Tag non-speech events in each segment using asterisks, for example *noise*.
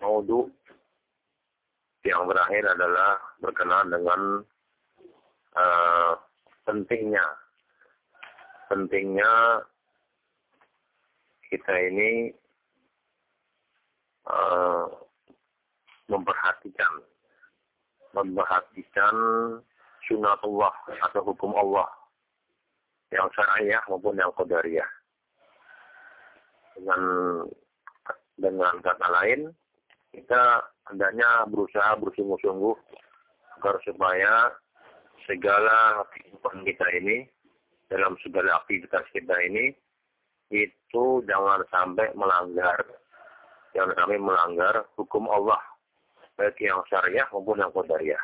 maudhu yang terakhir adalah berkenaan dengan uh, pentingnya pentingnya kita ini uh, memperhatikan memperhatikan sunatullah atau hukum Allah yang syariah maupun yang qadariyah. Dengan dengan kata lain, kita hendaknya berusaha bersungguh-sungguh agar supaya segala kehidupan kita ini dalam segala aktivitas kita ini itu jangan sampai melanggar jangan sampai melanggar hukum Allah baik yang syariah maupun yang qadariyah.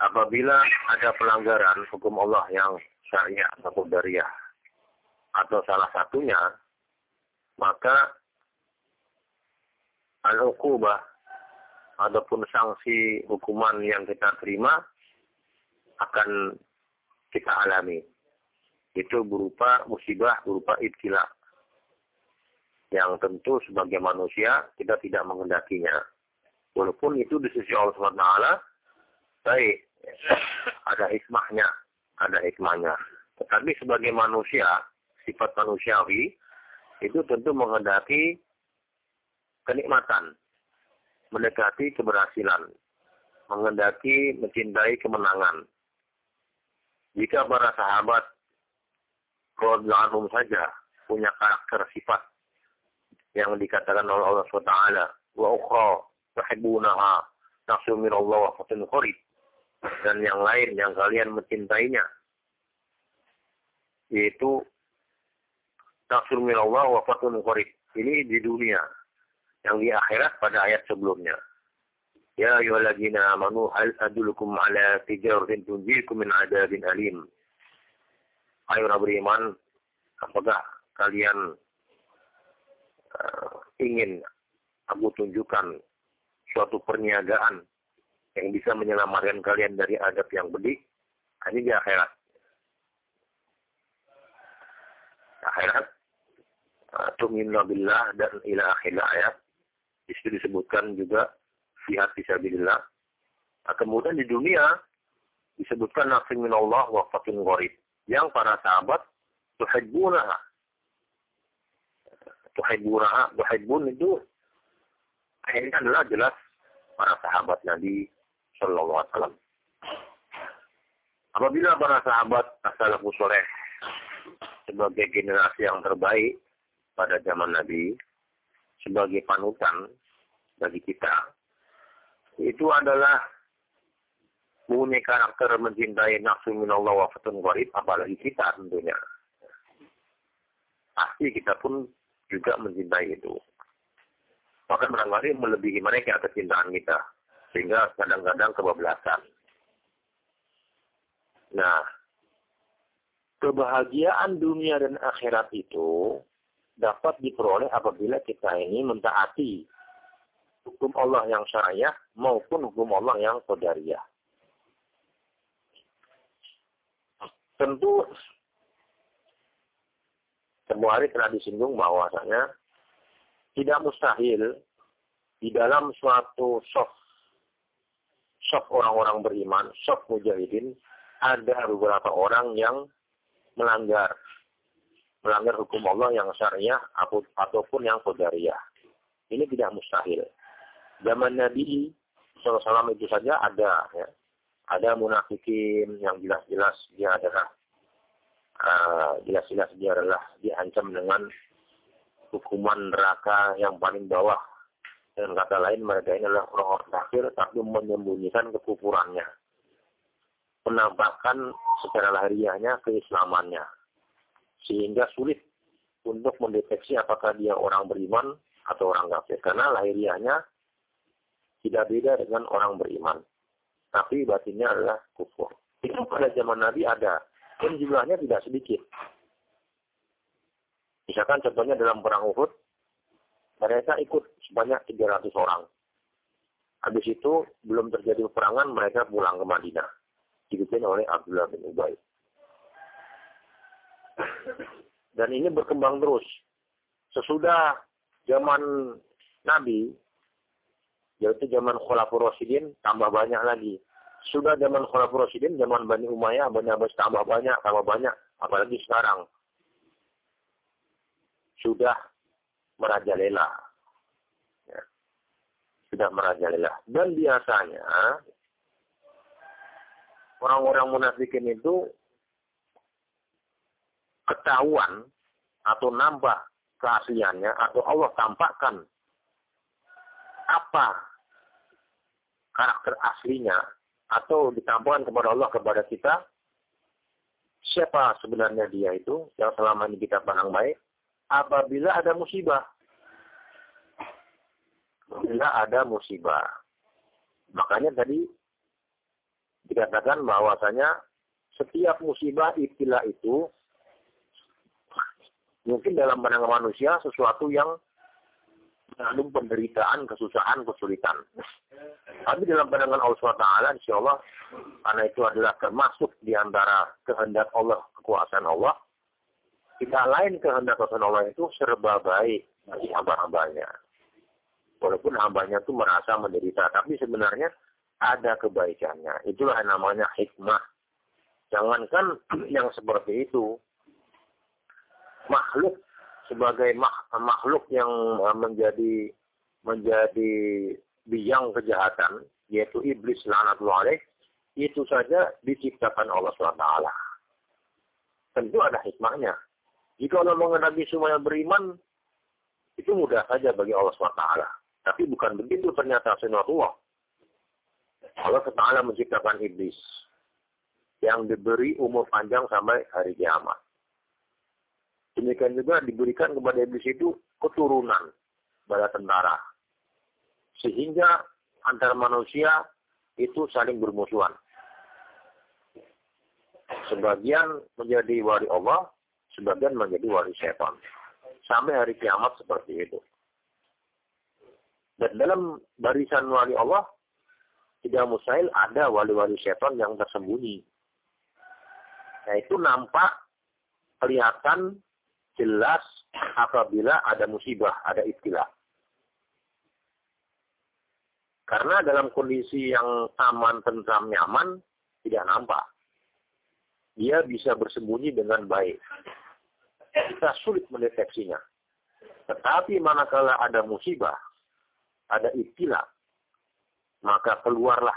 Apabila ada pelanggaran hukum Allah yang syariah atau qadariyah atau salah satunya maka al-uqubah ataupun sanksi hukuman yang kita terima akan kita alami. Itu berupa musibah, berupa ibtila. Yang tentu sebagai manusia kita tidak mengendakinya. Walaupun itu di sisi Allah SWT baik. Ada hikmahnya. Ada hikmahnya. Tetapi sebagai manusia, sifat manusiawi, itu tentu mengendaki kenikmatan, mendekati keberhasilan, mengendaki mencintai kemenangan. Jika para sahabat Radhiallahu saja punya karakter sifat yang dikatakan oleh Allah SWT wa ukhra tuhibbunaha nafsu min Allah wa fatun qarib dan yang lain yang kalian mencintainya yaitu nafsu min Allah wa fatun ini di dunia yang di akhirat pada ayat sebelumnya. Ya ayyuhalladzina amanu hal adulukum ala tijaratin tunjikum min adabin alim. Ayo orang beriman, apakah kalian uh, ingin aku tunjukkan suatu perniagaan yang bisa menyelamatkan kalian dari adab yang pedih? Ini di akhirat. Akhirat. Uh, Tuminna billah dan ila akhir ayat di disebutkan juga jihad fisabilillah. Nah, kemudian di dunia disebutkan nafsin min Allah wa fatin gharib. Yang para sahabat tuhibbunaha. Tuhibbunaha, tuhibbun itu akhirnya adalah jelas para sahabat Nabi Shallallahu Alaihi Wasallam. Apabila para sahabat as-salafus soleh sebagai generasi yang terbaik pada zaman Nabi, sebagai panutan bagi kita itu adalah mempunyai karakter mencintai nafsu minallah wa fatun gharib apalagi kita tentunya. Pasti kita pun juga mencintai itu. Bahkan barangkali melebihi mereka kecintaan kita sehingga kadang-kadang kebablasan. Nah kebahagiaan dunia dan akhirat itu dapat diperoleh apabila kita ini mentaati hukum Allah yang syariah maupun hukum Allah yang qadariyah. Tentu semua hari telah disinggung bahwasanya tidak mustahil di dalam suatu soft soft orang-orang beriman, soft mujahidin, ada beberapa orang yang melanggar melanggar hukum Allah yang syariah ataupun yang qadariyah. Ini tidak mustahil. Zaman Nabi SAW itu saja ada ya. Ada munafikin yang jelas-jelas dia adalah uh, jelas-jelas dia adalah diancam dengan hukuman neraka yang paling bawah. Dengan kata lain mereka ini adalah orang-orang kafir tapi menyembunyikan kekufurannya. Menampakkan secara lahiriahnya keislamannya sehingga sulit untuk mendeteksi apakah dia orang beriman atau orang kafir. Karena lahiriahnya tidak beda dengan orang beriman. Tapi batinnya adalah kufur. Itu pada zaman Nabi ada dan jumlahnya tidak sedikit. Misalkan contohnya dalam perang Uhud mereka ikut sebanyak 300 orang. Habis itu belum terjadi peperangan mereka pulang ke Madinah. Dipimpin oleh Abdullah bin Ubay dan ini berkembang terus. Sesudah zaman Nabi, yaitu zaman Khulafur Rasidin, tambah banyak lagi. Sudah zaman Khulafur Rasidin, zaman Bani Umayyah, Bani Abbas tambah banyak, tambah banyak. Apalagi sekarang. Sudah merajalela. Ya. Sudah merajalela. Dan biasanya, orang-orang munafikin itu ketahuan atau nambah keasliannya atau Allah tampakkan apa karakter aslinya atau ditampakkan kepada Allah kepada kita siapa sebenarnya dia itu yang selama ini kita pandang baik? Apabila ada musibah. Apabila ada musibah. Makanya tadi dikatakan bahwasanya setiap musibah istilah itu mungkin dalam pandangan manusia sesuatu yang mengandung penderitaan, kesusahan, kesulitan. Tapi dalam pandangan Allah SWT, insya Allah, karena itu adalah termasuk di antara kehendak Allah, kekuasaan Allah, kita lain kehendak kekuasaan Allah itu serba baik bagi hamba-hambanya. Walaupun hambanya itu merasa menderita, tapi sebenarnya ada kebaikannya. Itulah namanya hikmah. Jangankan *clears throat* yang seperti itu, makhluk sebagai makhluk yang eh, menjadi menjadi biang kejahatan, yaitu iblis lanatullah alaih, itu saja diciptakan Allah SWT. Tentu ada hikmahnya. Jika Allah mengenali semua yang beriman, itu mudah saja bagi Allah SWT. Tapi bukan begitu ternyata sunatullah. Allah Ta'ala menciptakan iblis yang diberi umur panjang sampai hari kiamat. Demikian juga diberikan kepada iblis itu keturunan bala tentara. Sehingga antara manusia itu saling bermusuhan. Sebagian menjadi wali Allah, sebagian menjadi wali setan. Sampai hari kiamat seperti itu. Dan dalam barisan wali Allah, tidak mustahil ada wali-wali setan yang tersembunyi. Nah itu nampak kelihatan jelas apabila ada musibah, ada istilah. Karena dalam kondisi yang aman, tentram, nyaman, tidak nampak. Dia bisa bersembunyi dengan baik. Kita sulit mendeteksinya. Tetapi manakala ada musibah, ada istilah, maka keluarlah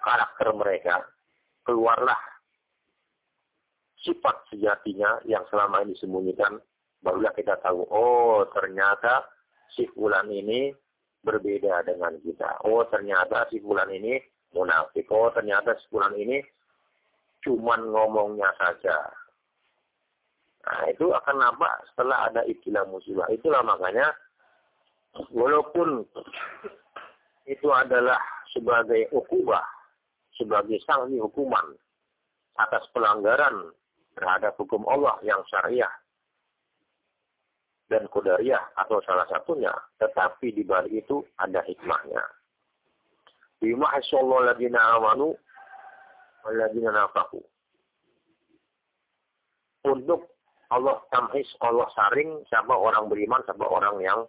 karakter mereka, keluarlah sifat sejatinya yang selama ini disembunyikan, barulah kita tahu, oh ternyata si fulan ini berbeda dengan kita. Oh ternyata si fulan ini munafik. Oh ternyata si fulan ini cuman ngomongnya saja. Nah itu akan nampak setelah ada istilah musibah. Itulah makanya walaupun itu adalah sebagai ukubah, sebagai sanksi hukuman atas pelanggaran terhadap hukum Allah yang syariah dan kudariyah atau salah satunya, tetapi di balik itu ada hikmahnya. Bima hasallahu ladina amanu waladina nafaku. Untuk Allah tamhis, Allah saring siapa orang beriman, siapa orang yang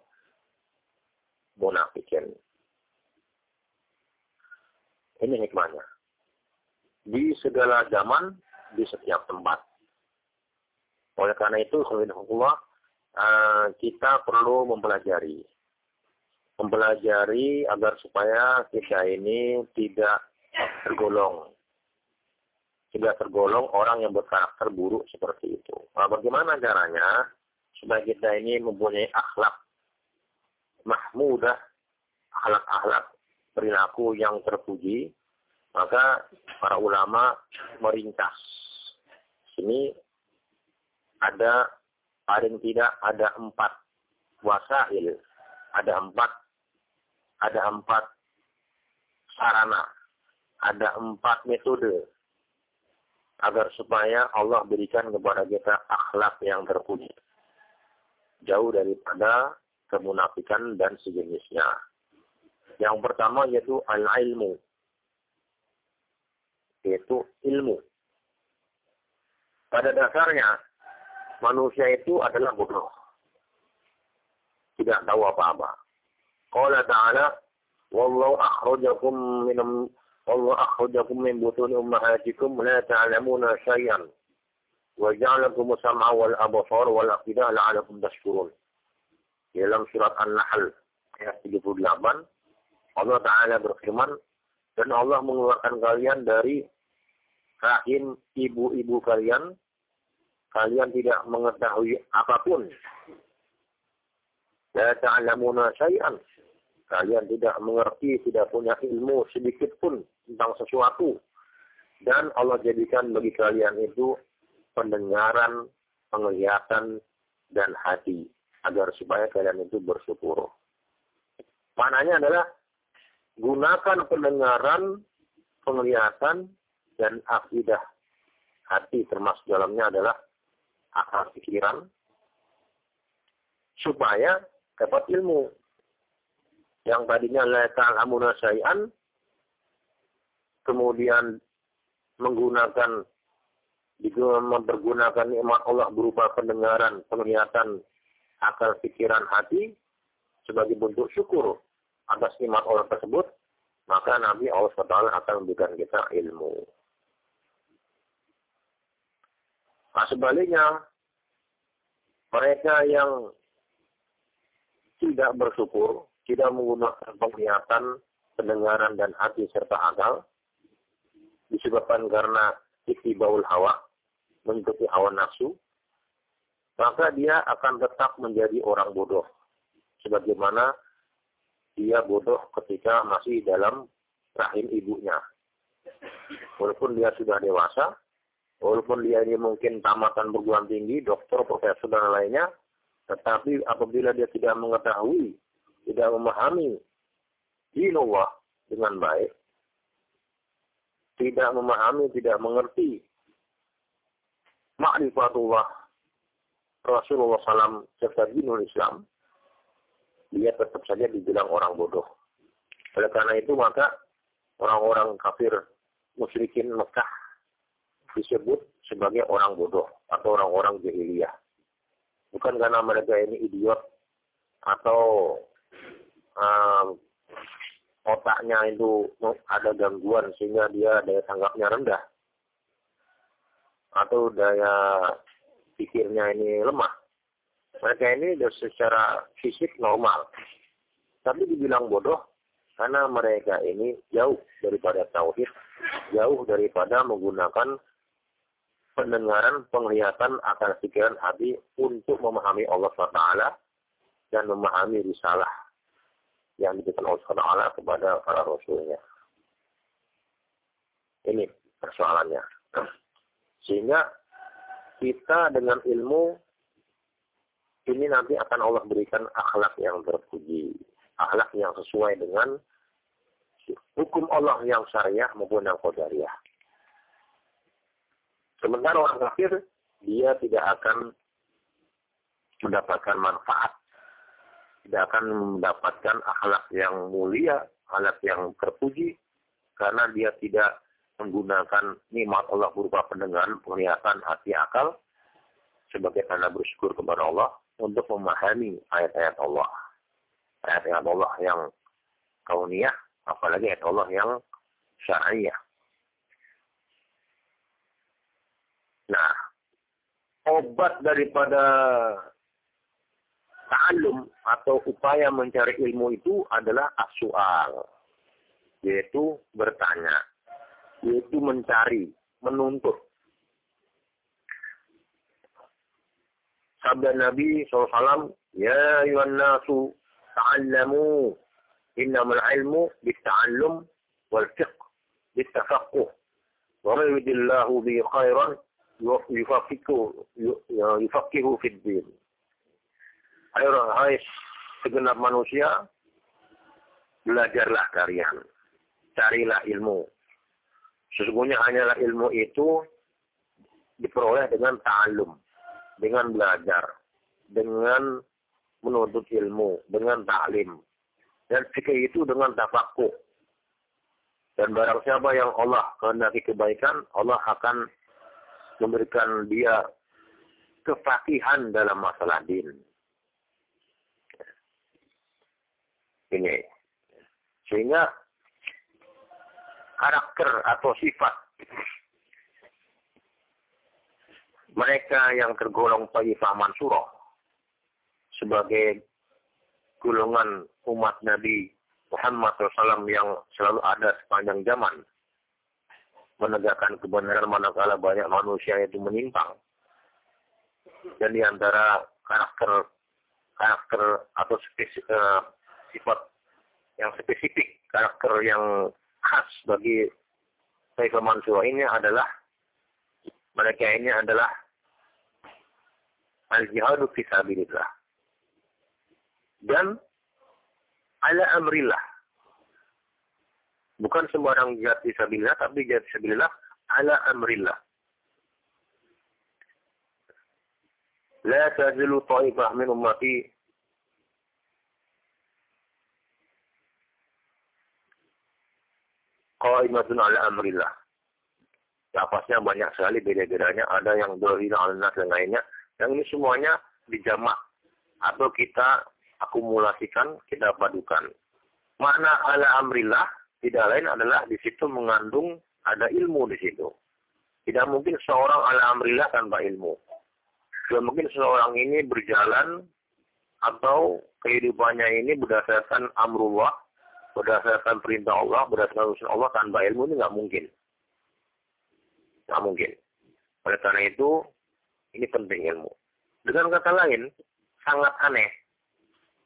munafikin. Ini hikmahnya. Di segala zaman, di setiap tempat. Oleh karena itu, Allah, eh, kita perlu mempelajari. Mempelajari agar supaya kita ini tidak tergolong. Tidak tergolong orang yang berkarakter buruk seperti itu. Nah, bagaimana caranya supaya kita ini mempunyai akhlak mahmudah, akhlak-akhlak perilaku yang terpuji, maka para ulama meringkas. Ini ada paling tidak ada empat wasail, ada empat ada empat sarana, ada empat metode agar supaya Allah berikan kepada kita akhlak yang terpuji. Jauh daripada kemunafikan dan sejenisnya. Yang pertama yaitu al-ilmu. Yaitu ilmu. Pada dasarnya manusia itu adalah bodoh. tidak tahu apa-apa. Qala ta'ala, Wallahu akhrajakum min Wallahu akhrajakum min butun ummahatikum la ta'lamuna syai'an. Wa ja'alakum sam'a wal absar wal afidah la'alakum tashkurun. Dalam surat An-Nahl ayat 38, Allah Ta'ala berfirman, dan Allah mengeluarkan kalian dari rahim ibu-ibu kalian, kalian tidak mengetahui apa pun. La ta'lamuna syai'an. Kalian tidak mengerti, tidak punya ilmu sedikit pun tentang sesuatu. Dan Allah jadikan bagi kalian itu pendengaran, penglihatan, dan hati. Agar supaya kalian itu bersyukur. Mananya adalah gunakan pendengaran, penglihatan, dan akidah hati termasuk dalamnya adalah akal pikiran supaya dapat ilmu yang tadinya la ta'lamuna kemudian menggunakan mempergunakan nikmat Allah berupa pendengaran, penglihatan, akal pikiran hati sebagai bentuk syukur atas nikmat Allah tersebut, maka Nabi Allah SWT akan memberikan kita ilmu. Nah, sebaliknya, mereka yang tidak bersyukur, tidak menggunakan penglihatan, pendengaran, dan hati serta akal, disebabkan karena baul hawa, mengikuti hawa nafsu, maka dia akan tetap menjadi orang bodoh. Sebagaimana dia bodoh ketika masih dalam rahim ibunya. Walaupun dia sudah dewasa, walaupun dia ini mungkin tamatan perguruan tinggi, dokter, profesor, dan lainnya, tetapi apabila dia tidak mengetahui tidak memahami dinullah dengan baik, tidak memahami, tidak mengerti ma'rifatullah Rasulullah SAW serta dinul Islam, dia tetap saja dibilang orang bodoh. Oleh karena itu maka orang-orang kafir musyrikin Mekah disebut sebagai orang bodoh atau orang-orang jahiliyah. Bukan karena mereka ini idiot atau um, otaknya itu ada gangguan sehingga dia daya tanggapnya rendah atau daya pikirnya ini lemah. Mereka ini secara fisik normal, tapi dibilang bodoh karena mereka ini jauh daripada tauhid, jauh daripada menggunakan pendengaran, penglihatan, akal pikiran hati untuk memahami Allah SWT dan memahami risalah yang diberikan Allah SWT kepada para rasulnya. Ini persoalannya. Sehingga kita dengan ilmu ini nanti akan Allah berikan akhlak yang terpuji. Akhlak yang sesuai dengan hukum Allah yang syariah maupun yang qadariyah. Sementara orang kafir, dia tidak akan mendapatkan manfaat tidak akan mendapatkan akhlak yang mulia, akhlak yang terpuji, karena dia tidak menggunakan nikmat Allah berupa pendengaran, penglihatan, hati, akal, sebagai tanda bersyukur kepada Allah untuk memahami ayat-ayat Allah. Ayat-ayat Allah yang kauniyah, apalagi ayat Allah yang syariah. Nah, obat daripada ta'alum atau upaya mencari ilmu itu adalah asual, yaitu bertanya, yaitu mencari, menuntut. Sabda Nabi SAW, Ya ayuhan nasu ta'allamu innamal ilmu bitta'allum wal fiqh bittafaqquh. Wa man yuridillahu bi khairan yufaqihu yufaqihu fid din. Ayo, hai segenap manusia, belajarlah kalian. Carilah ilmu. Sesungguhnya hanyalah ilmu itu diperoleh dengan ta'alum, dengan belajar, dengan menuntut ilmu, dengan ta'lim. Dan fikih itu dengan tafakuh. Dan barang siapa yang Allah kehendaki kebaikan, Allah akan memberikan dia kefakihan dalam masalah din Ini. Sehingga karakter atau sifat mereka yang tergolong Taifah Mansurah sebagai golongan umat Nabi Muhammad SAW yang selalu ada sepanjang zaman menegakkan kebenaran manakala banyak manusia itu menyimpang. Dan di antara karakter karakter atau spesifik, uh, sifat yang spesifik karakter yang khas bagi Taifah Mansur ini adalah mereka ini adalah al-jihadu fisabilillah dan ala amrillah Bukan sembarang jihad fisabilillah, tapi jihad fisabilillah ala amrillah. La tazilu ta'ifah min ummati qaimatun ala amrillah. Lafaznya banyak sekali beda-bedanya. Ada yang dohina al-nas dan lainnya. Yang ini semuanya dijamak. Atau kita akumulasikan, kita padukan. Makna ala amrillah tidak lain adalah di situ mengandung ada ilmu di situ. Tidak mungkin seorang ala amrillah tanpa ilmu. Dan mungkin seseorang ini berjalan atau kehidupannya ini berdasarkan amrullah, berdasarkan perintah Allah, berdasarkan usul Allah tanpa ilmu ini nggak mungkin. Nggak mungkin. Oleh karena itu, ini penting ilmu. Dengan kata lain, sangat aneh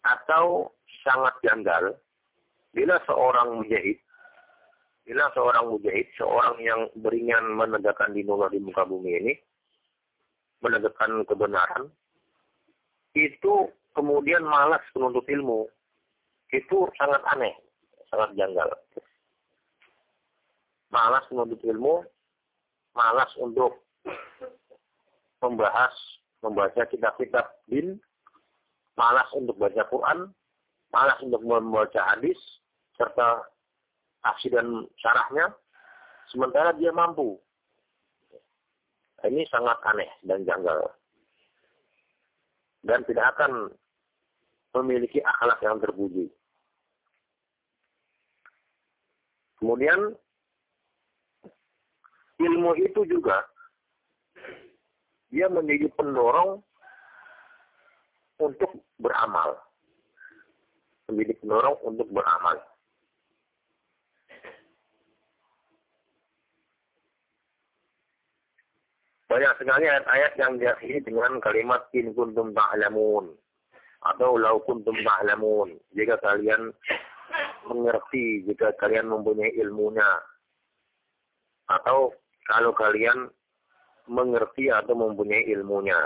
atau sangat janggal bila seorang mujahid, bila seorang mujahid, seorang yang beringan menegakkan dinullah di muka bumi ini, menegakkan kebenaran, itu kemudian malas menuntut ilmu. Itu sangat aneh, sangat janggal. Malas menuntut ilmu, malas untuk membahas, membaca kitab-kitab din, malas untuk baca Quran, malas untuk membaca hadis, serta tafsir dan syarahnya, sementara dia mampu ini sangat aneh dan janggal. Dan tidak akan memiliki akhlak yang terpuji. Kemudian ilmu itu juga dia menjadi pendorong untuk beramal. Menjadi pendorong untuk beramal. Banyak sekali ayat-ayat yang diakhiri dengan kalimat in kuntum ta'lamun atau lau kuntum ta'lamun. Jika kalian mengerti, jika kalian mempunyai ilmunya atau kalau kalian mengerti atau mempunyai ilmunya.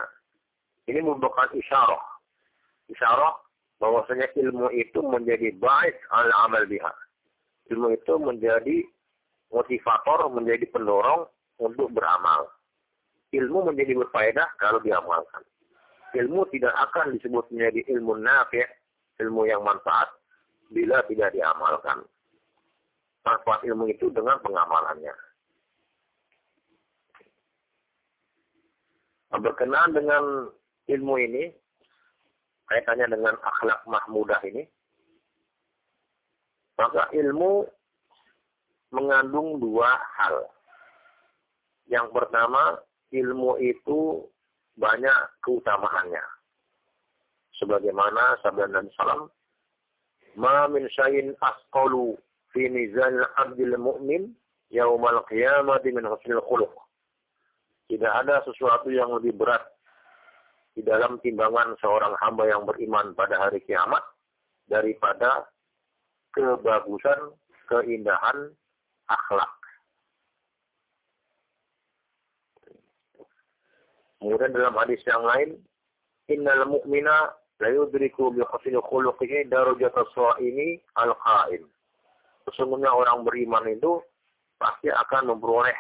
Ini merupakan isyarah. Isyarah bahwasanya ilmu itu menjadi baik al amal biha. Ilmu itu menjadi motivator, menjadi pendorong untuk beramal ilmu menjadi berfaedah kalau diamalkan. Ilmu tidak akan disebut menjadi ilmu nafi, ilmu yang manfaat, bila tidak diamalkan. Manfaat ilmu itu dengan pengamalannya. Berkenaan dengan ilmu ini, kaitannya dengan akhlak mahmudah ini, maka ilmu mengandung dua hal. Yang pertama, ilmu itu banyak keutamaannya. Sebagaimana sabda Nabi Sallam, "Ma min syai'in asqalu fi mizan abdil mu'min yaumal qiyamati min husnil khuluq." Tidak ada sesuatu yang lebih berat di dalam timbangan seorang hamba yang beriman pada hari kiamat daripada kebagusan, keindahan akhlak. Kemudian dalam hadis yang lain, innal mu'mina la yudriku bi husni khuluqihi darajat as-sha'imi al-qa'im. Sesungguhnya orang beriman itu pasti akan memperoleh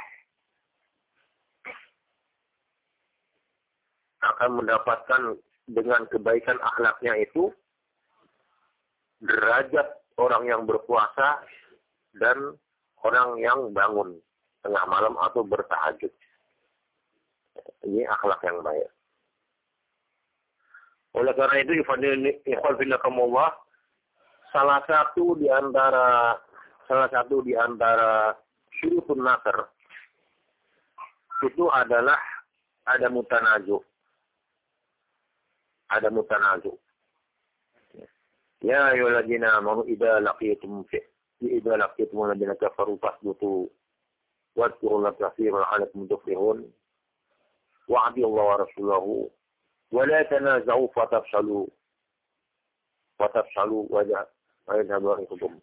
akan mendapatkan dengan kebaikan akhlaknya itu derajat orang yang berpuasa dan orang yang bangun tengah malam atau bertahajud. Ini akhlak yang baik. Oleh karena itu, ikhwan filakumullah, salah satu di antara salah satu di antara syurutun nasr itu adalah ada mutanazu. Ada mutanazu. Ya ayyuhalladzina amanu idza laqiyatum fi idza laqiyatum alladziina kafaru fasbutu واذكروا الله كثيرا لعلكم تفلحون وعدي الله ورسوله ولا تنازعوا فتفشلوا فتفشلوا ويذهب ريحكم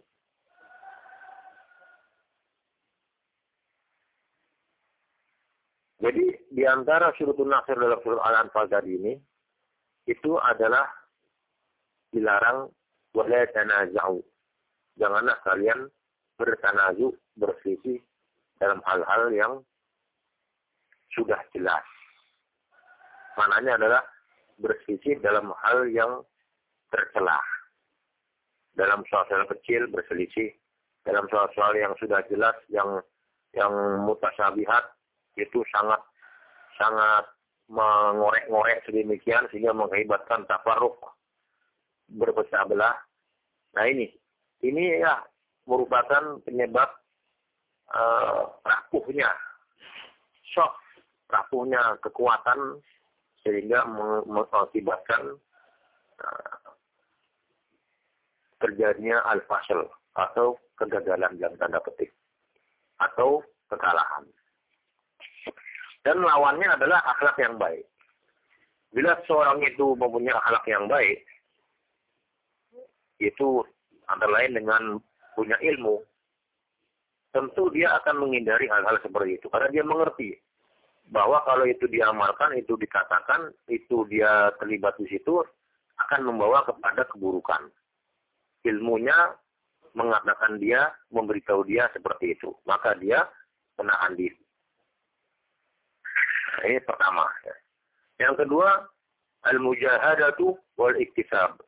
Jadi di antara syurutun nasir dalam surat Al-Anfal tadi ini itu adalah dilarang wala tanaza'u. Janganlah kalian bertanazu, berselisih dalam hal-hal yang sudah jelas. Mananya adalah berselisih dalam hal yang tercelah. Dalam soal-soal kecil berselisih, dalam soal-soal yang sudah jelas, yang yang mutasabihat, itu sangat sangat mengorek-ngorek sedemikian sehingga mengakibatkan tafaruk berpecah belah. Nah ini, ini ya merupakan penyebab uh, rapuhnya, shock, rapuhnya kekuatan sehingga mengakibatkan uh, terjadinya al-fasl atau kegagalan dalam tanda petik atau kekalahan. Dan lawannya adalah akhlak yang baik. Bila seorang itu mempunyai akhlak yang baik, itu antara lain dengan punya ilmu, tentu dia akan menghindari hal-hal seperti itu. Karena dia mengerti bahwa kalau itu diamalkan, itu dikatakan, itu dia terlibat di situ, akan membawa kepada keburukan. Ilmunya mengatakan dia, memberitahu dia seperti itu. Maka dia menahan diri. Ini pertama. Yang kedua, al-mujahadatu wal iktisab.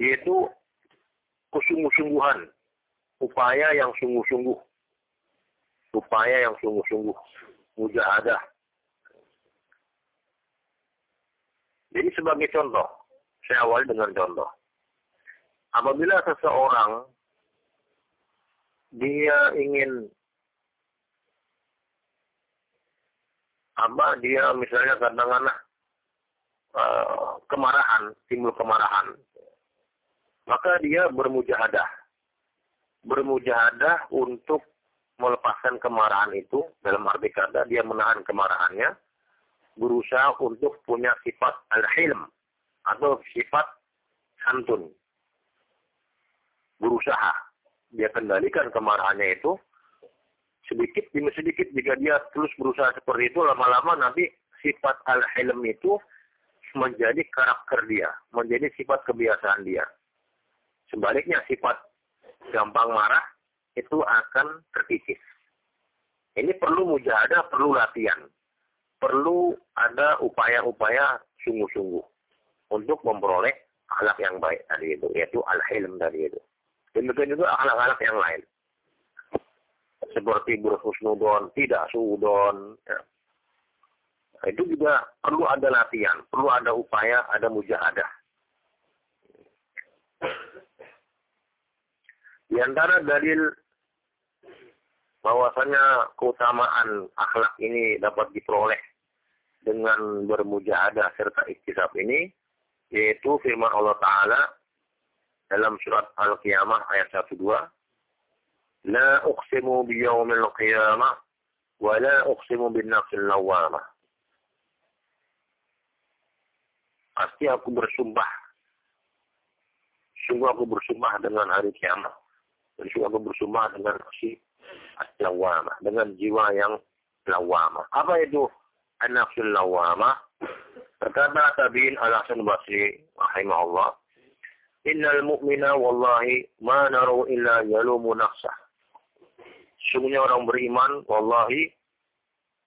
Yaitu kesungguh-sungguhan. Upaya yang sungguh-sungguh. Upaya yang sungguh-sungguh. Mujahadah. Jadi sebagai contoh, saya awali dengan contoh. Apabila seseorang dia ingin apa dia misalnya katakanlah uh, kemarahan, timbul kemarahan, maka dia bermujahadah. Bermujahadah untuk melepaskan kemarahan itu, dalam arti kata dia menahan kemarahannya, berusaha untuk punya sifat al-hilm, atau sifat santun. Berusaha. Dia kendalikan kemarahannya itu, sedikit demi sedikit jika dia terus berusaha seperti itu lama-lama nanti sifat al-hilm itu menjadi karakter dia, menjadi sifat kebiasaan dia. Sebaliknya sifat gampang marah itu akan terkikis. Ini perlu mujahadah, perlu latihan. Perlu ada upaya-upaya sungguh-sungguh untuk memperoleh akhlak yang baik tadi itu, yaitu al-hilm tadi itu. Demikian juga akhlak-akhlak yang lain seperti berhusnudon, tidak suudon. Ya. Itu juga perlu ada latihan, perlu ada upaya, ada mujahadah. Di antara dalil bahwasanya keutamaan akhlak ini dapat diperoleh dengan bermujahadah serta ikhtisab ini yaitu firman Allah taala dalam surat Al-Qiyamah ayat 12 la uqsimu biyaumil qiyamah wa la uqsimu bin nafsil lawamah pasti aku bersumpah. Sungguh aku bersumpah dengan hari kiamat. Dan sungguh aku bersumpah dengan nafsi lawama dengan jiwa yang lawama apa itu? An-nafsul lawama berkata tabiin al-Hasan Basri rahimahullah innal mu'mina wallahi ma naru illa yalumu nafsah. Sungguhnya orang beriman, wallahi,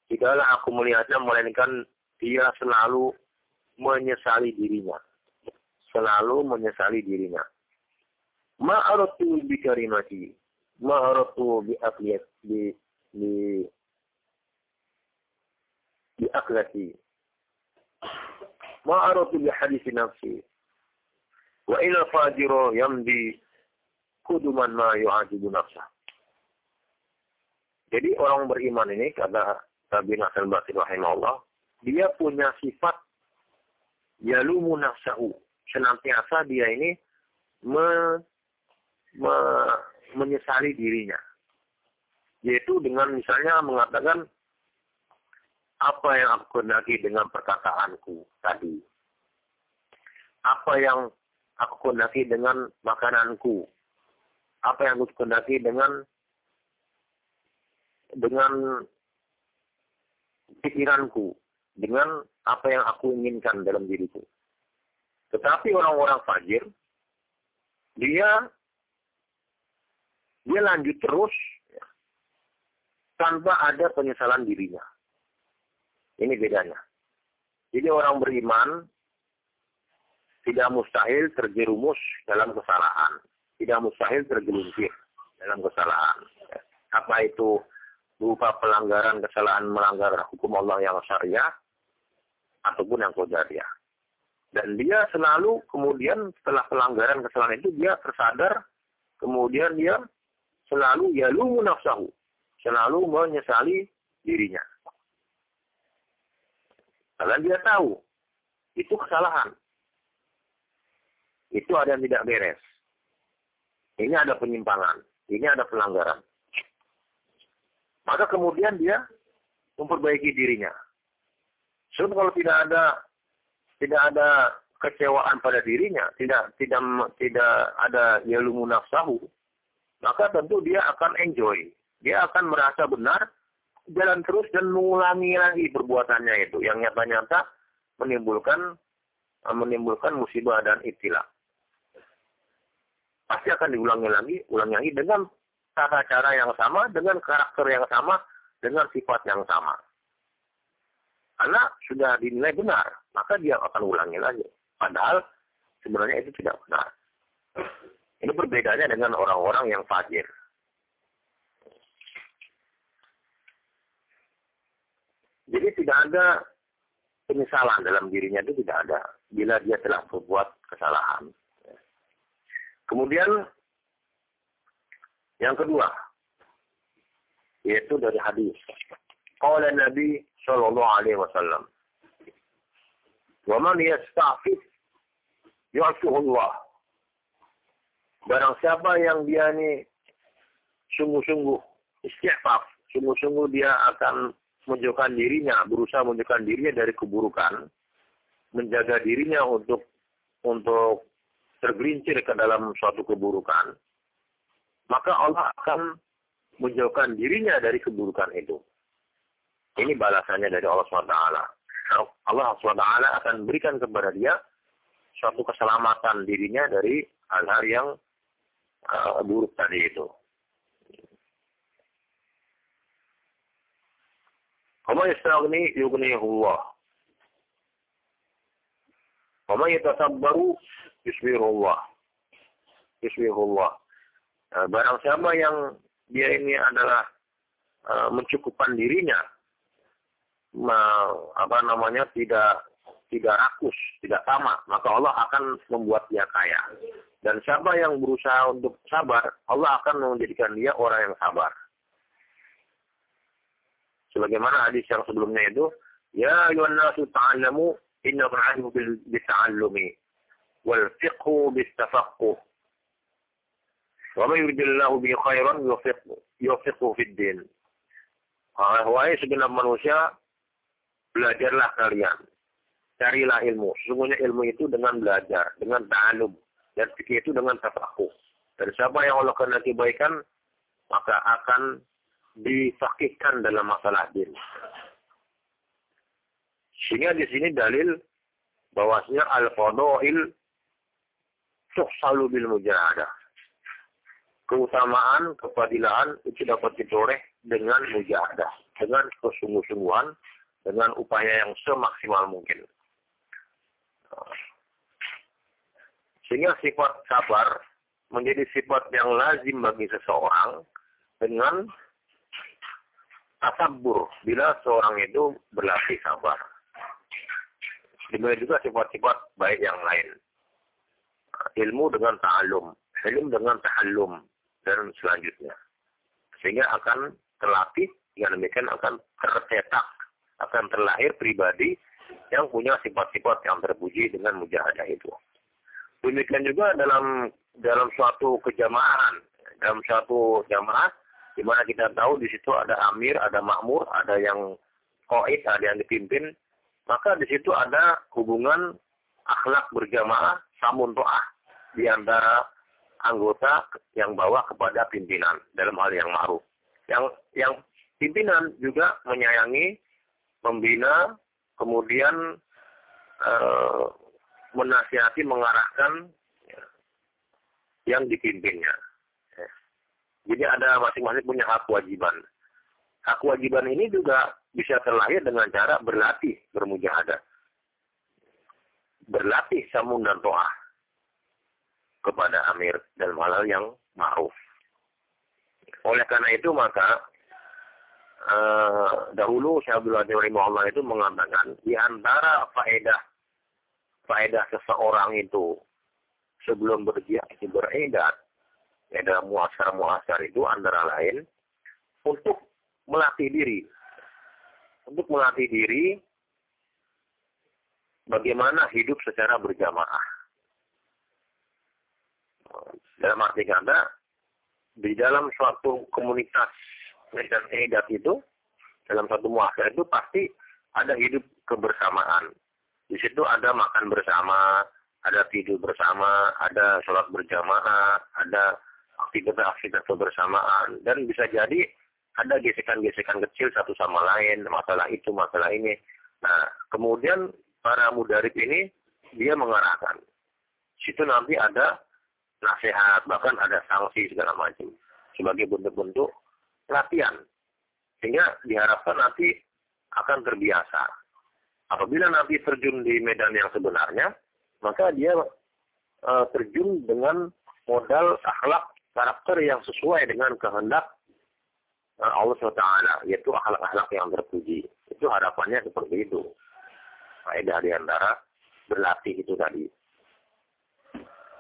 tidaklah aku melihatnya melainkan dia selalu menyesali dirinya. Selalu menyesali dirinya. Ma'aratu bi akliyat. Bi, bi, bi aklati. Ma'aratu bi hadisi nafsi. Wa ila fajiro yamdi kuduman ma yu'ajibu nafsah. Jadi orang beriman ini kata Nabi Nasr Batin rahimahullah, dia punya sifat yalumu nafsahu. Senantiasa dia ini me, me, menyesali dirinya. Yaitu dengan misalnya mengatakan apa yang aku kendaki dengan perkataanku tadi. Apa yang aku kendaki dengan makananku. Apa yang aku kendaki dengan dengan pikiranku, dengan apa yang aku inginkan dalam diriku. Tetapi orang-orang fajir, dia dia lanjut terus ya, tanpa ada penyesalan dirinya. Ini bedanya. Jadi orang beriman tidak mustahil terjerumus dalam kesalahan. Tidak mustahil tergelincir dalam kesalahan. Apa itu berupa pelanggaran kesalahan melanggar hukum Allah yang syariah ataupun yang qadariyah. Dan dia selalu kemudian setelah pelanggaran kesalahan itu dia tersadar, kemudian dia selalu yalumu nafsahu, selalu menyesali dirinya. Karena dia tahu itu kesalahan. Itu ada yang tidak beres. Ini ada penyimpangan, ini ada pelanggaran. Maka kemudian dia memperbaiki dirinya. Sebab kalau tidak ada tidak ada kecewaan pada dirinya, tidak tidak tidak ada yalumu nafsahu, maka tentu dia akan enjoy. Dia akan merasa benar, jalan terus dan mengulangi lagi perbuatannya itu yang nyata-nyata menimbulkan menimbulkan musibah dan ibtila. Pasti akan diulangi lagi, ulangi lagi dengan tata cara yang sama, dengan karakter yang sama, dengan sifat yang sama. Karena sudah dinilai benar, maka dia akan ulangi lagi. Padahal sebenarnya itu tidak benar. Ini perbedaannya dengan orang-orang yang fajir. Jadi tidak ada penyesalan dalam dirinya itu tidak ada bila dia telah berbuat kesalahan. Kemudian yang kedua, yaitu dari hadis. Qala Nabi sallallahu alaihi wasallam. Wa man yasta'fif Allah. Barang siapa yang dia ini sungguh-sungguh istighfar, sungguh-sungguh dia akan menjauhkan dirinya, berusaha menjauhkan dirinya dari keburukan, menjaga dirinya untuk untuk tergelincir ke dalam suatu keburukan, maka Allah akan menjauhkan dirinya dari keburukan itu. Ini balasannya dari Allah SWT. Allah SWT akan berikan kepada dia suatu keselamatan dirinya dari hal-hal yang uh, buruk tadi itu. Kamu yastagni yugnihu Allah. Kamu yatasabbaru yusbiru Allah. Yusbiru Allah. Uh, barang siapa yang dia ini adalah uh, mencukupkan dirinya apa namanya tidak tidak rakus, tidak sama, maka Allah akan membuat dia kaya. Dan siapa yang berusaha untuk sabar, Allah akan menjadikan dia orang yang sabar. Sebagaimana hadis yang sebelumnya itu, Ya ayuhan nasu ta'allamu inna al bil bita'allumi wal fiqhu bitafaqquh. Wa man yuridillahu bi khairan yufiqhu fid din. Wahai segenap manusia, belajarlah kalian. Carilah ilmu. Sesungguhnya ilmu itu dengan belajar, dengan ta'alum. Dan fikih itu dengan tafakuh. Dan siapa yang Allah kehendaki kebaikan, maka akan difakihkan dalam masalah din. Sehingga di sini dalil bahwasanya al-fadail tuhsalu bil mujahadah. Keutamaan, kefadilan itu dapat ditoreh dengan mujahadah, dengan kesungguh-sungguhan dengan upaya yang semaksimal mungkin. Sehingga sifat sabar menjadi sifat yang lazim bagi seseorang dengan tasabur bila seorang itu berlatih sabar. Demikian juga sifat-sifat baik yang lain. ilmu dengan ta'alum, ilmu dengan tahallum, dan selanjutnya. Sehingga akan terlatih, yang demikian akan tercetak, akan terlahir pribadi yang punya sifat-sifat yang terpuji dengan mujahadah itu. Demikian juga dalam dalam suatu kejamahan, dalam suatu jamaah, di mana kita tahu di situ ada amir, ada makmur, ada yang koid, ada yang dipimpin, maka di situ ada hubungan akhlak berjamaah, samun to'ah di antara anggota yang bawa kepada pimpinan dalam hal yang ma'ruf. Yang yang pimpinan juga menyayangi, membina, kemudian uh, menasihati, mengarahkan ya, yang dipimpinnya. Ya. Jadi ada masing-masing punya hak kewajiban. Hak kewajiban ini juga bisa terlahir dengan cara berlatih bermujahadah. Berlatih samun dan to'ah kepada amir dalam hal yang ma'ruf. Oleh karena itu maka uh, dahulu Syaikhul Abdul itu mengatakan di antara faedah faedah seseorang itu sebelum berjihad beredat. Ya dalam muasar muasar itu antara lain untuk melatih diri. Untuk melatih diri bagaimana hidup secara berjamaah. Dalam arti kata di dalam suatu komunitas dan edat itu dalam satu muasar itu pasti ada hidup kebersamaan. Di situ ada makan bersama, ada tidur bersama, ada sholat berjamaah, ada aktivitas-aktivitas kebersamaan, dan bisa jadi ada gesekan-gesekan kecil satu sama lain, masalah itu, masalah ini. Nah, kemudian para mudarib ini, dia mengarahkan. Situ nanti ada nasihat, bahkan ada sanksi segala macam. Sebagai bentuk-bentuk latihan. Sehingga diharapkan nanti akan terbiasa. Apabila nanti terjun di medan yang sebenarnya, maka dia uh, terjun dengan modal akhlak karakter yang sesuai dengan kehendak uh, Allah SWT, yaitu akhlak-akhlak yang terpuji. Itu harapannya seperti itu. Faedah di antara berlatih itu tadi.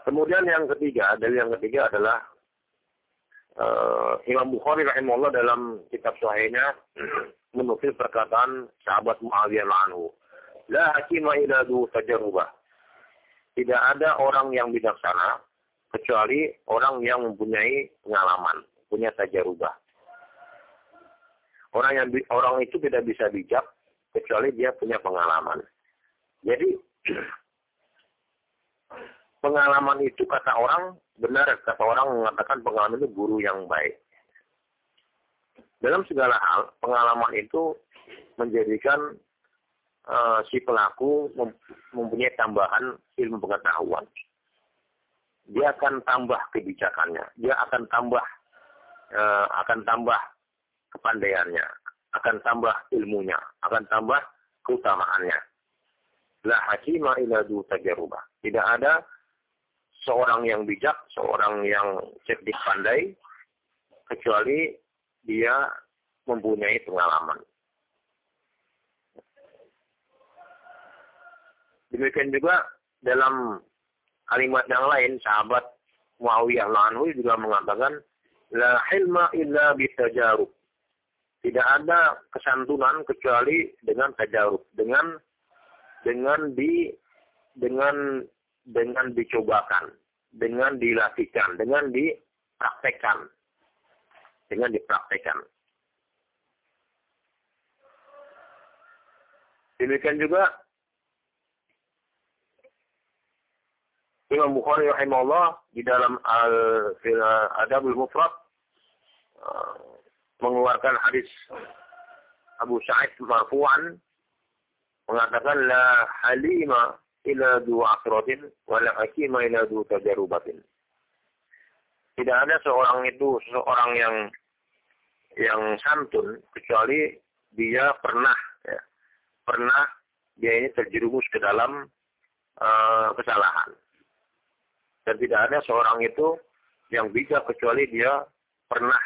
Kemudian yang ketiga, dari yang ketiga adalah uh, Imam Bukhari rahimahullah dalam kitab sahihnya *clears throat* menukil perkataan sahabat Muawiyah anhu. La hakima ila du tajarubah. Tidak ada orang yang bijaksana kecuali orang yang mempunyai pengalaman, punya tajarubah. Orang yang orang itu tidak bisa bijak kecuali dia punya pengalaman. Jadi *clears throat* pengalaman itu kata orang benar kata orang mengatakan pengalaman itu guru yang baik. Dalam segala hal pengalaman itu menjadikan uh, si pelaku mempunyai tambahan ilmu pengetahuan. Dia akan tambah kebijakannya, dia akan tambah uh, akan tambah kepandaiannya, akan tambah ilmunya, akan tambah keutamaannya. La hakima ila du tajarubah. Tidak ada seorang yang bijak, seorang yang cerdik pandai, kecuali dia mempunyai pengalaman. Demikian juga dalam kalimat yang lain, sahabat Muawiyah Lanhu juga mengatakan, La hilma illa bitajarub. Tidak ada kesantunan kecuali dengan tajarub, dengan dengan di dengan dengan dicobakan, dengan dilatihkan, dengan dipraktekkan. Dengan dipraktekkan. Demikian juga Imam Bukhari rahimahullah di dalam Al-Adabul Mufrad uh, mengeluarkan hadis Abu Sa'id marfu'an mengatakan la halima ila dua asrotin wala hakima ila dua tajarubatin. Tidak ada seorang itu seorang yang yang santun kecuali dia pernah ya, pernah dia ini terjerumus ke dalam uh, kesalahan. Dan tidak ada seorang itu yang bijak kecuali dia pernah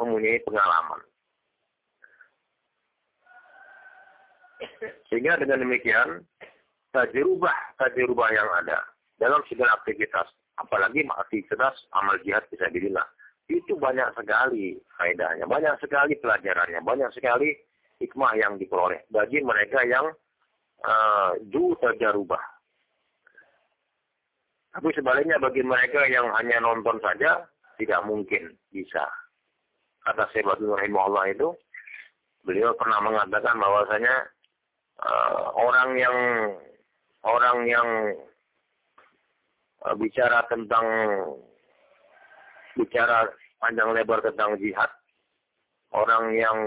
mempunyai pengalaman. Sehingga dengan demikian tajrubah tajrubah yang ada dalam segala aktivitas. Apalagi aktivitas amal jihad bisa dilihat. Itu banyak sekali faedahnya, banyak sekali pelajarannya, banyak sekali hikmah yang diperoleh bagi mereka yang uh, ju tajarubah. Tapi sebaliknya bagi mereka yang hanya nonton saja, tidak mungkin bisa. Kata Syekh Rahimahullah itu, beliau pernah mengatakan bahwasanya uh, orang yang orang yang uh, bicara tentang bicara panjang lebar tentang jihad, orang yang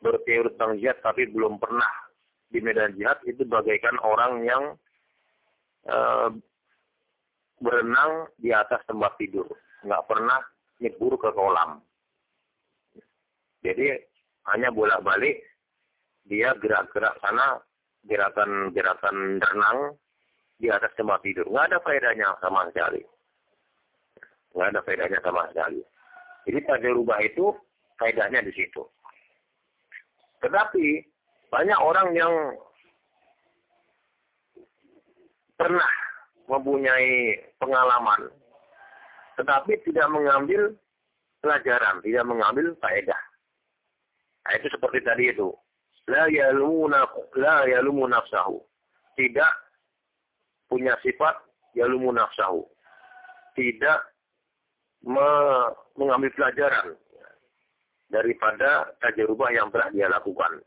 berteori tentang jihad tapi belum pernah di medan jihad itu bagaikan orang yang uh, berenang di atas tempat tidur, nggak pernah nyebur ke kolam. Jadi hanya bolak-balik dia gerak-gerak sana gerakan-gerakan renang di atas tempat tidur. Nggak ada faedahnya sama sekali. Nggak ada faedahnya sama sekali. Jadi pada rubah itu faedahnya di situ. Tetapi banyak orang yang pernah mempunyai pengalaman, tetapi tidak mengambil pelajaran, tidak mengambil faedah. Nah, itu seperti tadi itu. La yalumuna la yalumu nafsahu. Tidak punya sifat yalumu nafsahu. Tidak me, mengambil pelajaran daripada tajrubah yang telah dia lakukan.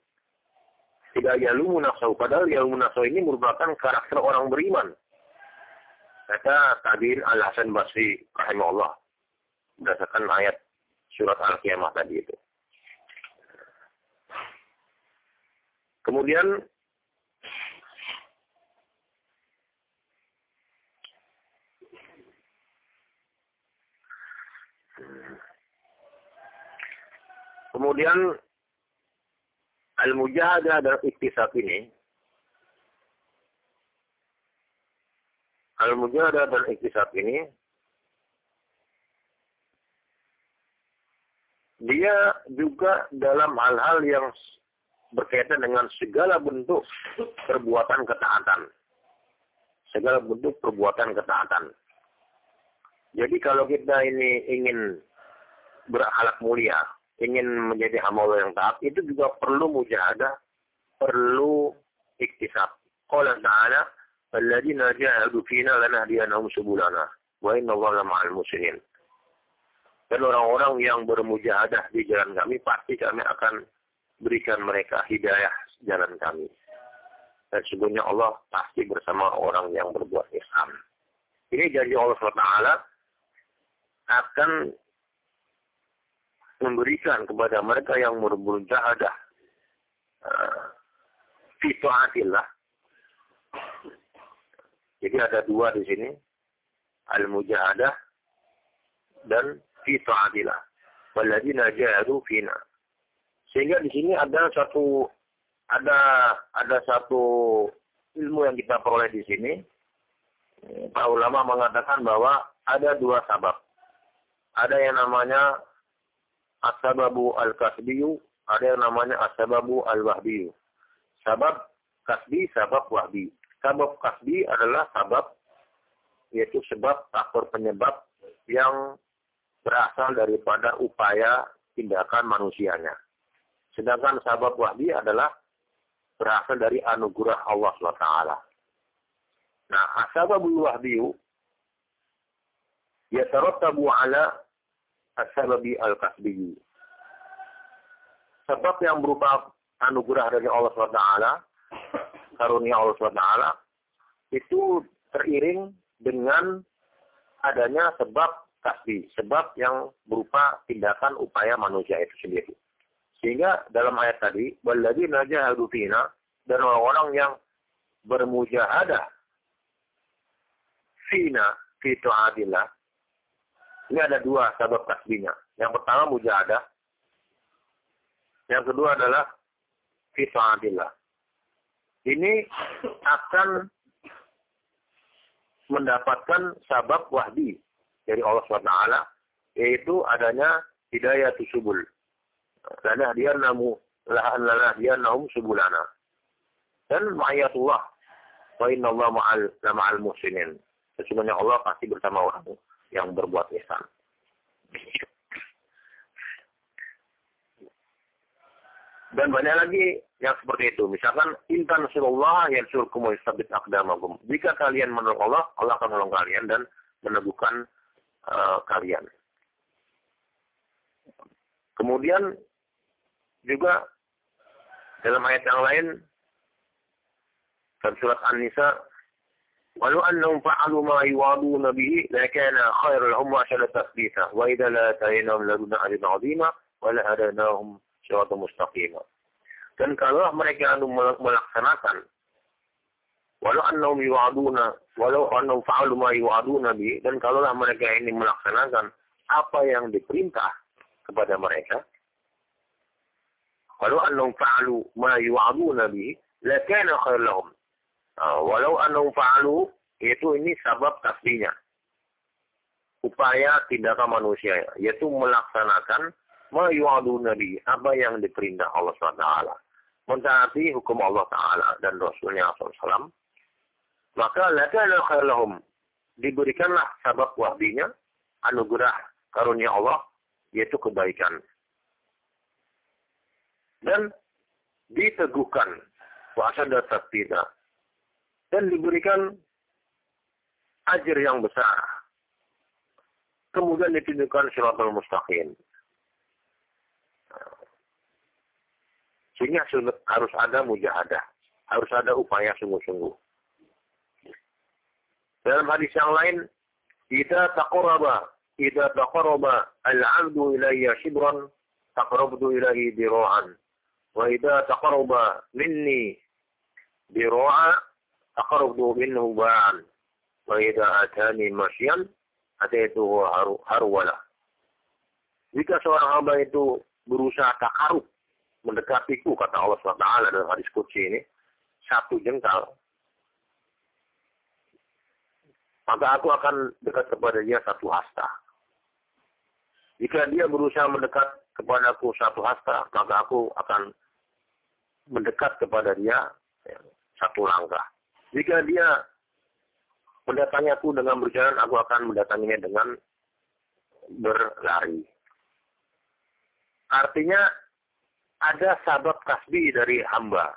Tidak yalumu nafsahu. Padahal yalumu nafsahu ini merupakan karakter orang beriman. Kata Tabiin Al-Hasan Basri rahimahullah. Berdasarkan ayat surat Al-Qiyamah tadi itu. Kemudian Kemudian al-mujahadah dan iktisab ini al-mujahadah dan iktisab ini dia juga dalam hal-hal yang berkaitan dengan segala bentuk perbuatan ketaatan. Segala bentuk perbuatan ketaatan. Jadi kalau kita ini ingin berakhlak mulia, ingin menjadi hamba Allah yang taat, itu juga perlu mujahadah, perlu iktisab. Qala ta'ala, "Alladzina jahadu fina lanahdiyannahum subulana, wa inna Allaha ma'al muslimin." Dan orang-orang yang bermujahadah di jalan kami, pasti kami akan berikan mereka hidayah jalan kami. Dan sesungguhnya Allah pasti bersama orang yang berbuat ihsan. Ini janji Allah SWT akan memberikan kepada mereka yang bermujahadah uh, fitu'atillah. Jadi ada dua di sini. Al-mujahadah dan fitu'atillah. Waladina jahadu fina. Sehingga di sini ada satu ada ada satu ilmu yang kita peroleh di sini. Pak ulama mengatakan bahwa ada dua sabab. Ada yang namanya asababu al-kasbiyu, ada yang namanya asababu al-wahbiyu. Sabab kasbi, sabab wahbi. Sabab kasbi adalah sabab, yaitu sebab faktor penyebab yang berasal daripada upaya tindakan manusianya. Sedangkan sahabat wahdi adalah berasal dari anugerah Allah SWT. Nah, asbabul wahdiyu yatarattabu ala asbabi al-kasbiyi. Sebab yang berupa anugerah dari Allah SWT, karunia Allah SWT, itu teriring dengan adanya sebab kasbi, sebab yang berupa tindakan upaya manusia itu sendiri. Sehingga dalam ayat tadi, walladzina jahadu fina dan orang-orang yang bermujahadah fina fi ta'atillah. Ini ada dua sebab tasbihnya. Yang pertama mujahadah. Yang kedua adalah fi ta'atillah. Ini akan mendapatkan sabab wahdi dari Allah SWT yaitu adanya hidayah subul lanahdiyannahum lanahdiyannahum subulana. Dan ma'ayatullah wa inna Allah ma'al ma'al muhsinin. sesungguhnya Allah pasti bersama orang yang berbuat ihsan. Dan banyak lagi yang seperti itu. Misalkan, intan surullah yang surkum sabit akdamakum. Jika kalian menolong Allah, Allah akan menolong kalian dan meneguhkan uh, kalian. Kemudian juga dalam ayat yang lain dalam surat An-Nisa Walau annahum fa'alu ma yuwaduna bihi lakana khairan lahum wa ashadda tathbita wa idza la tainahum ladunna ajran 'azima wa la hadanahum siratan mustaqima. Dan kalau mereka anu melaksanakan walau annahum yuwaduna walau annahum fa'alu ma yuwaduna bihi dan kalaulah mereka ini melaksanakan apa yang diperintah kepada mereka annahum fa'alu ma yuwaduna bihi lakana khairan lahum Uh, walau anum fa'alu, yaitu ini sabab tasbihnya. Upaya tindakan manusia, yaitu melaksanakan mayu'adu nabi, apa yang diperintah Allah SWT. Mentaati hukum Allah Ta'ala dan Rasulnya SAW. Maka lakana khairlahum. Diberikanlah sabab wahdinya, anugerah karunia Allah, yaitu kebaikan. Dan diteguhkan puasa dan tidak dan diberikan ajar yang besar. Kemudian ditunjukkan syaratul mustaqim. Sehingga harus ada mujahadah. Harus ada upaya sungguh-sungguh. Dalam hadis yang lain, Ida taqaraba, Ida taqaraba al-abdu ilayya shibran, taqarabdu ilahi biro'an. Wa ida taqaraba minni biro'a, أقرب منه باعا وإذا أتاني مشيا أتيته harwala. Jika seorang hamba itu berusaha takarub mendekatiku kata Allah SWT dalam hadis kunci ini satu jengkal maka aku akan dekat kepada dia satu hasta. Jika dia berusaha mendekat kepada aku satu hasta, maka aku akan mendekat kepada dia ya, satu langkah. Jika dia mendatangi aku dengan berjalan, aku akan mendatanginya dengan berlari. Artinya ada sabab kasbi dari hamba.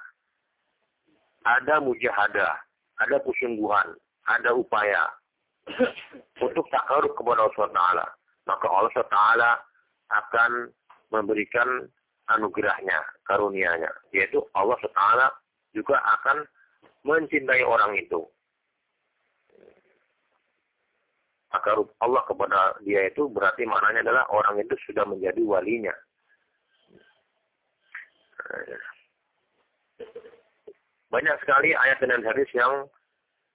Ada mujahadah, ada kesungguhan, ada upaya *coughs* untuk takaruk kepada Allah SWT. Maka Allah SWT akan memberikan anugerahnya, karunianya. Yaitu Allah SWT juga akan mencintai orang itu. Maka Allah kepada dia itu berarti maknanya adalah orang itu sudah menjadi walinya. Banyak sekali ayat dan hadis yang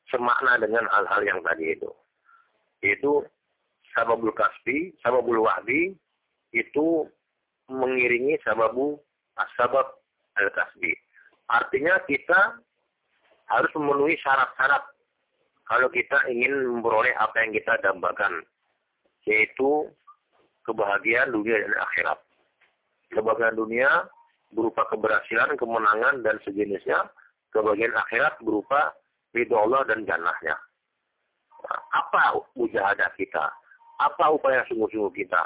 semakna dengan hal-hal yang tadi itu. Itu sababul kasbi, sababul wahdi, itu mengiringi sababu asbab al-kasbi. Artinya kita harus memenuhi syarat-syarat kalau kita ingin memperoleh apa yang kita dambakan, yaitu kebahagiaan dunia dan akhirat. Kebahagiaan dunia berupa keberhasilan, kemenangan, dan sejenisnya. Kebahagiaan akhirat berupa ridho Allah dan jannahnya. Nah, apa mujahadah kita? Apa upaya sungguh-sungguh kita?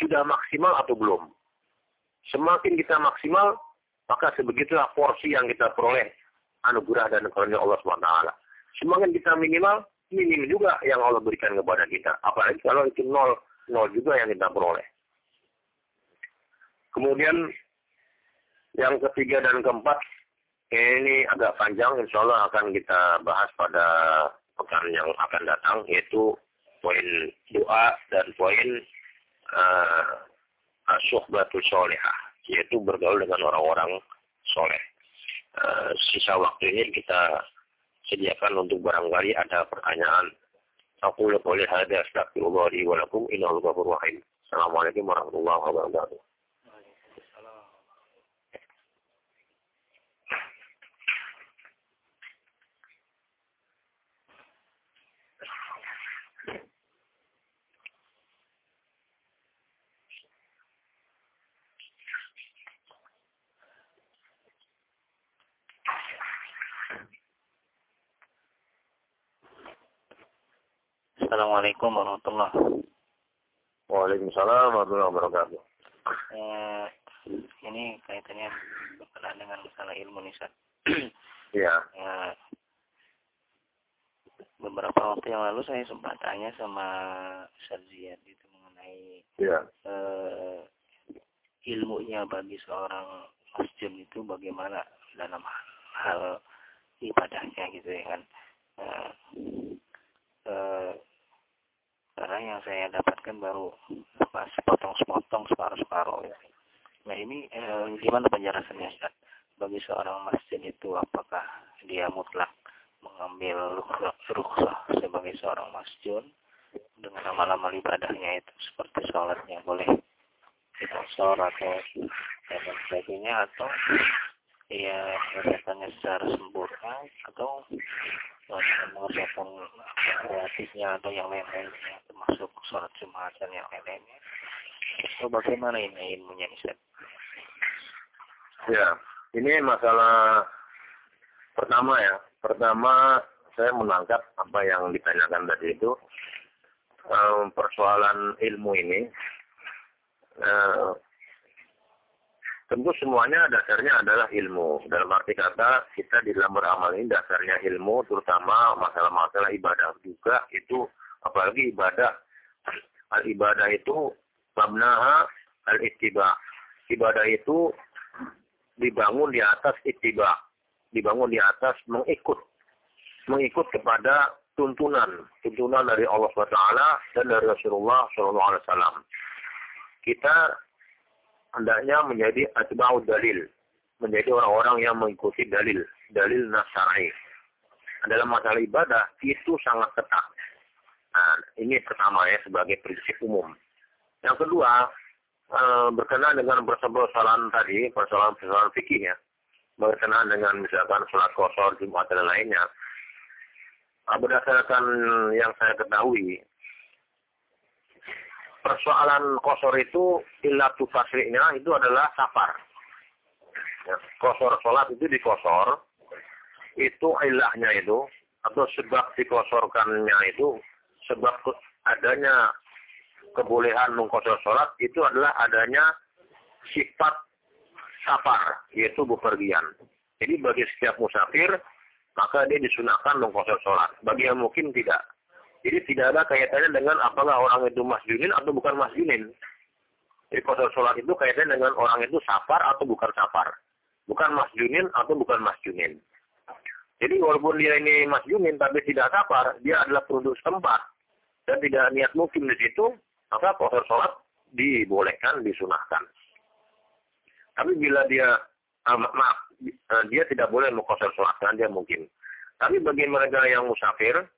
Sudah maksimal atau belum? Semakin kita maksimal, maka sebegitulah porsi yang kita peroleh anugerah dan karunia Allah SWT. Semakin kita minimal, minim juga yang Allah berikan kepada kita. Apalagi kalau itu nol, nol juga yang kita peroleh. Kemudian yang ketiga dan keempat, ini agak panjang, insya Allah akan kita bahas pada pekan yang akan datang, yaitu poin doa dan poin uh, suhbatul solehah, yaitu bergaul dengan orang-orang soleh. Eh, sisa waktu ini kita sediakan untuk barangkali ada pertanyaan. Aku boleh ada astagfirullah wa lakum rahim. Assalamualaikum warahmatullahi wabarakatuh. Assalamualaikum warahmatullahi wabarakatuh. Waalaikumsalam warahmatullahi wabarakatuh. Eh, ini kaitannya berkenaan dengan masalah ilmu nih. Iya. Eh, beberapa waktu yang lalu saya sempat tanya sama Ustaz Ziyad itu mengenai Iya. eh, ilmunya bagi seorang masjid itu bagaimana dalam hal, hal ibadahnya gitu ya kan. Eh, eh, karena yang saya dapatkan baru apa, sepotong-sepotong separuh-separuh ya. Nah ini eh, gimana penjelasannya Ustaz? Bagi seorang masjid itu apakah dia mutlak mengambil rukhsah sebagai seorang masjid dengan amal-amal ibadahnya itu seperti sholatnya boleh dikosor atau dan sebagainya atau ya mengerjakannya secara sempurna atau mengerjakan kreatifnya atau yang lain-lainnya termasuk sholat jumat dan yang lain-lainnya so, bagaimana ini ilmunya Ustaz? Ya, ini masalah pertama ya. Pertama saya menangkap apa yang ditanyakan tadi itu um, persoalan ilmu ini. Uh, tentu semuanya dasarnya adalah ilmu. Dalam arti kata kita di dalam beramal ini dasarnya ilmu, terutama masalah-masalah ibadah juga itu apalagi ibadah. Al ibadah itu mabnaha al ittiba. Ibadah itu dibangun di atas ittiba, dibangun di atas mengikut, mengikut kepada tuntunan, tuntunan dari Allah SWT dan dari Rasulullah SAW. Kita hendaknya menjadi atba'ud dalil, menjadi orang-orang yang mengikuti dalil, dalil nasari. Dalam masalah ibadah itu sangat ketat. Nah, ini pertama ya sebagai prinsip umum. Yang kedua, Eh, berkenaan dengan persoalan tadi, persoalan-persoalan fikih ya, berkenaan dengan misalkan sholat kosor, Jumat dan lainnya, berdasarkan yang saya ketahui, persoalan kosor itu ilatu fasri'nya itu adalah safar. Ya, kosor sholat itu dikosor, itu ilahnya itu, atau sebab dikosorkannya itu, sebab adanya kebolehan mengkosor sholat itu adalah adanya sifat safar, yaitu bepergian. Jadi bagi setiap musafir, maka dia disunahkan mengkosor sholat. Bagi yang mungkin tidak. Jadi tidak ada kaitannya dengan apakah orang itu masjunin atau bukan masjunin. Jadi kosor sholat itu kaitannya dengan orang itu safar atau bukan safar. Bukan masjunin atau bukan masjunin. Jadi walaupun dia ini masjunin tapi tidak safar, dia adalah penduduk setempat. Dan tidak niat mungkin di situ, maka kosor sholat dibolehkan, disunahkan. Tapi bila dia, uh, maaf, uh, dia tidak boleh mengkosor sholat, dia mungkin. Tapi bagi mereka yang musafir,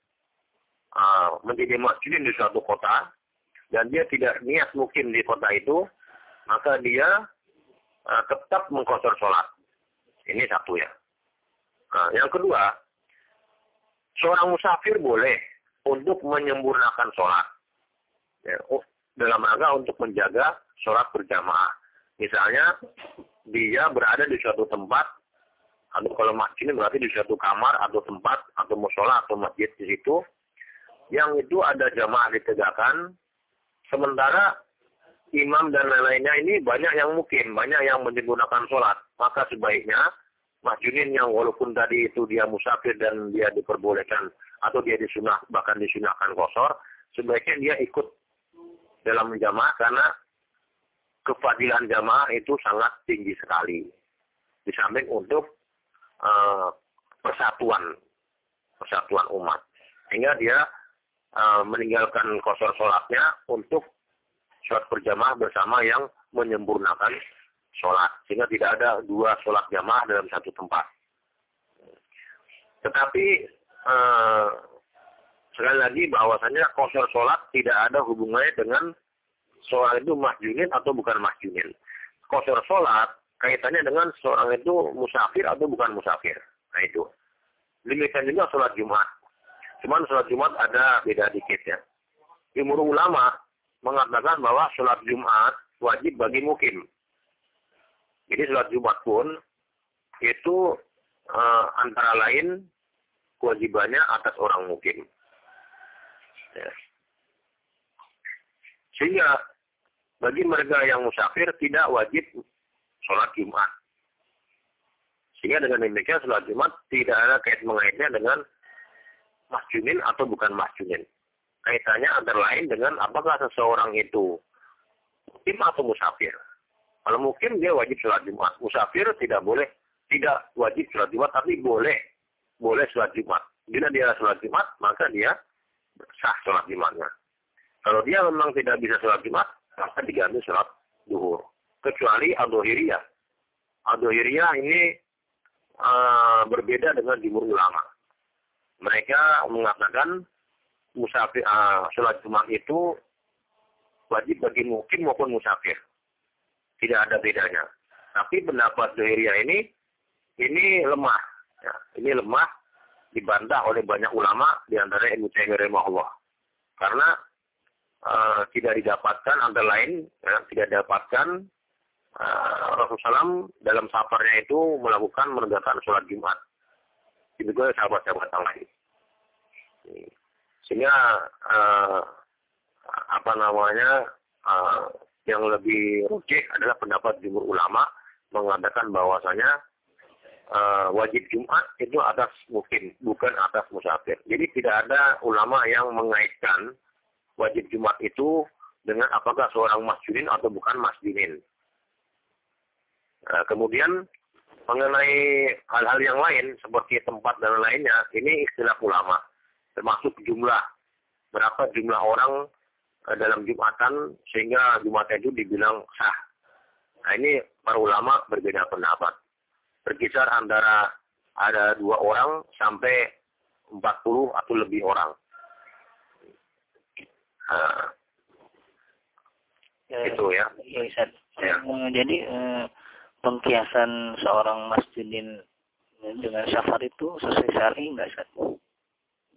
uh, menjadi masjid di suatu kota, dan dia tidak niat mungkin di kota itu, maka dia uh, tetap mengkosor sholat. Ini satu ya. Nah, yang kedua, seorang musafir boleh untuk menyempurnakan sholat ya, oh, dalam rangka untuk menjaga sholat berjamaah. Misalnya dia berada di suatu tempat atau kalau masjid berarti di suatu kamar atau tempat atau musola atau masjid di situ yang itu ada jamaah ditegakkan sementara imam dan lain-lainnya ini banyak yang mungkin banyak yang menggunakan sholat maka sebaiknya masjidin yang walaupun tadi itu dia musafir dan dia diperbolehkan atau dia disunah bahkan disunahkan kosor sebaiknya dia ikut dalam jamaah karena kefadilan jamaah itu sangat tinggi sekali. Di samping untuk uh, persatuan persatuan umat. Sehingga dia uh, meninggalkan kosor sholatnya untuk sholat berjamaah bersama yang menyempurnakan sholat. Sehingga tidak ada dua sholat jamaah dalam satu tempat. Tetapi uh, sekali lagi bahwasanya kosor sholat tidak ada hubungannya dengan seorang itu mahjunin atau bukan mahjunin. Kosor sholat kaitannya dengan seorang itu musafir atau bukan musafir. Nah itu. Demikian juga sholat Jumat. Cuman sholat Jumat ada beda dikit ya. Imur ulama mengatakan bahwa sholat Jumat wajib bagi mukim. Jadi sholat Jumat pun itu uh, antara lain kewajibannya atas orang mukim. Ya. Sehingga bagi mereka yang musafir tidak wajib sholat Jumat. Sehingga dengan demikian sholat Jumat tidak ada kait mengaitnya dengan masjunin atau bukan masjunin. Kaitannya antara lain dengan apakah seseorang itu mukim atau musafir. Kalau mukim dia wajib sholat Jumat. Musafir tidak boleh, tidak wajib sholat Jumat, tapi boleh, boleh sholat Jumat. Bila dia sholat Jumat, maka dia sah sholat Jumatnya. Kalau dia memang tidak bisa sholat Jumat, maka diganti sholat duhur. Kecuali Adohiriyah. Adohiriyah ini uh, berbeda dengan jumhur ulama. Mereka mengatakan musafir uh, sholat Jumat itu wajib bagi mukim maupun musafir. Tidak ada bedanya. Tapi pendapat Zuhiriyah ini ini lemah. Ya, ini lemah dibantah oleh banyak ulama di antara Ibnu Taimiyah Allah. Karena uh, tidak didapatkan antara lain ya, tidak didapatkan uh, Rasulullah dalam safarnya itu melakukan menegakkan sholat Jumat. Itu juga sahabat-sahabat yang lain. Sehingga uh, apa namanya uh, yang lebih rujih adalah pendapat jumhur ulama mengatakan bahwasanya uh, wajib Jumat itu atas mungkin bukan atas musafir. Jadi tidak ada ulama yang mengaitkan wajib Jumat itu dengan apakah seorang masjidin atau bukan masjidin. Uh, kemudian mengenai hal-hal yang lain seperti tempat dan lainnya, ini istilah ulama termasuk jumlah berapa jumlah orang Eh, dalam Jumatan sehingga Jumatan itu dibilang sah. Nah ini para ulama berbeda pendapat. Berkisar antara ada dua orang sampai 40 atau lebih orang. Nah, ya, itu ya. Ya, Ustaz. Ya. Eh, jadi eh, pengkiasan seorang masjidin dengan syafar itu sesuai syar'i enggak Ustaz?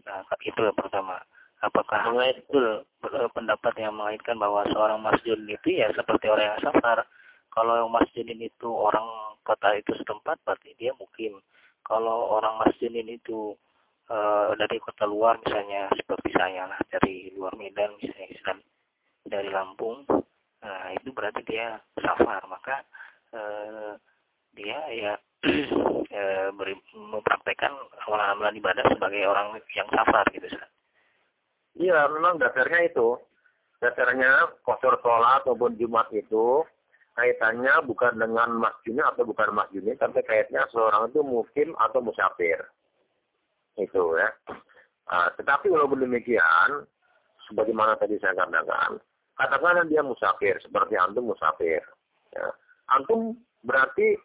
Nah, itu yang pertama. Apakah betul pendapat yang mengaitkan bahwa seorang masjid itu ya seperti orang yang safar. Kalau yang masjidin itu orang kota itu setempat berarti dia mungkin kalau orang masjidin itu e, dari kota luar misalnya seperti saya lah dari luar Medan misalnya dari Lampung nah itu berarti dia safar. Maka e, dia ya e, *clears throat* beri, mempraktekkan amalan-amalan ibadah sebagai orang yang safar gitu Ustaz. Iya, memang dasarnya itu. Dasarnya kosor sholat maupun Jumat itu kaitannya bukan dengan masjidnya atau bukan masjidnya, tapi kaitannya seorang itu mukim atau musafir. Itu ya. Nah, tetapi walaupun demikian, sebagaimana tadi saya katakan, katakanlah dia musafir, seperti antum musafir. Ya. Antum berarti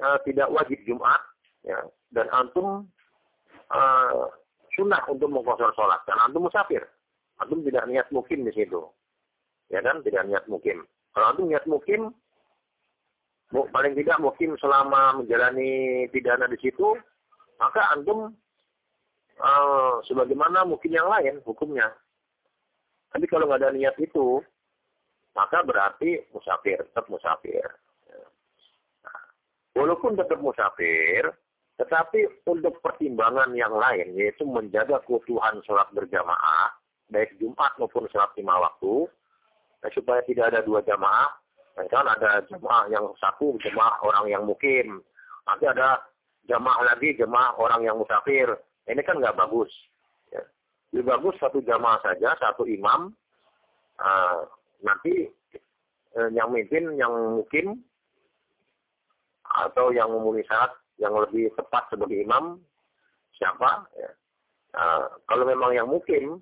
uh, tidak wajib Jumat, ya. dan antum uh, sunnah untuk mengkosor sholat. Karena antum musafir. Antum tidak niat mukim di situ. Ya kan? Tidak niat mukim. Kalau antum niat mukim, paling tidak mukim selama menjalani pidana di situ, maka antum uh, sebagaimana mukim yang lain hukumnya. Tapi kalau nggak ada niat itu, maka berarti musafir, tetap musafir. Nah, walaupun tetap musafir, tetapi untuk pertimbangan yang lain, yaitu menjaga keutuhan sholat berjamaah, baik Jumat maupun sholat lima waktu, nah, supaya tidak ada dua jamaah, kan ada jamaah yang satu, jamaah orang yang mukim, nanti ada jamaah lagi, jamaah orang yang musafir. Ini kan nggak bagus. Ya. Lebih bagus satu jamaah saja, satu imam, uh, nanti uh, yang mimpin, yang mukim, atau yang memenuhi syarat yang lebih tepat sebagai imam siapa ya. Nah, kalau memang yang mukim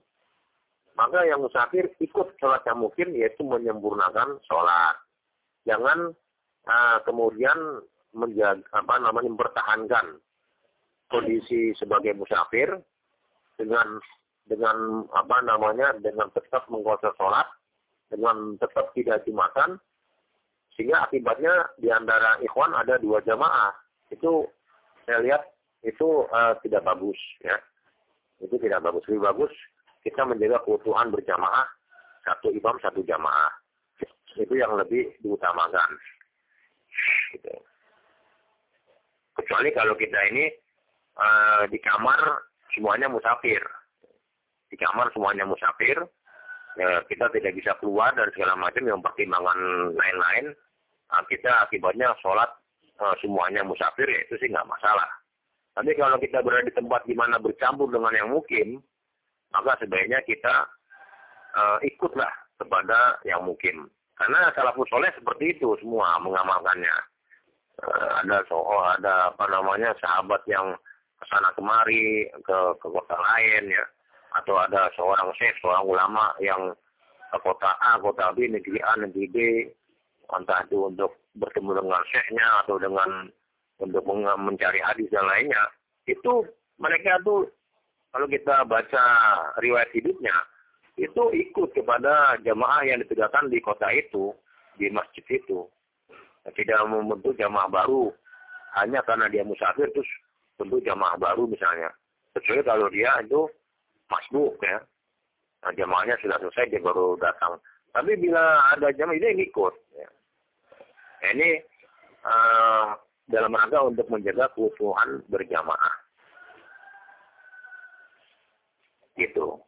maka yang musafir ikut sholat yang mukim yaitu menyempurnakan sholat jangan uh, kemudian menjaga apa namanya mempertahankan kondisi sebagai musafir dengan dengan apa namanya dengan tetap mengkosor sholat dengan tetap tidak jumatan sehingga akibatnya di antara ikhwan ada dua jamaah. Itu saya lihat itu uh, tidak bagus ya. Itu tidak bagus. Lebih bagus kita menjaga keutuhan berjamaah. Satu imam satu jamaah. Itu yang lebih diutamakan. Gitu. kecuali kalau kita ini uh, di kamar semuanya musafir. Di kamar semuanya musafir ya, kita tidak bisa keluar dan segala macam yang pertimbangan lain-lain, kita akibatnya sholat uh, semuanya musafir ya itu sih nggak masalah. Tapi kalau kita berada di tempat di mana bercampur dengan yang mukim, maka sebaiknya kita uh, ikutlah kepada yang mukim. Karena salafus soleh seperti itu semua mengamalkannya. Uh, ada soal, ada apa namanya sahabat yang ke sana kemari ke ke kota lain ya, atau ada seorang syekh, seorang ulama yang ke kota A, kota B, negeri A, negeri B, entah itu untuk bertemu dengan syekhnya atau dengan untuk mencari hadis dan lainnya, itu mereka tuh kalau kita baca riwayat hidupnya, itu ikut kepada jamaah yang ditegakkan di kota itu, di masjid itu. Tidak membentuk jamaah baru hanya karena dia musafir terus bentuk jamaah baru misalnya. Kecuali kalau dia itu masbuk ya. Nah, jamaahnya sudah selesai dia baru datang. Tapi bila ada jamaah ini ikut. Ya. Ini uh, dalam rangka untuk menjaga keutuhan berjamaah. Gitu.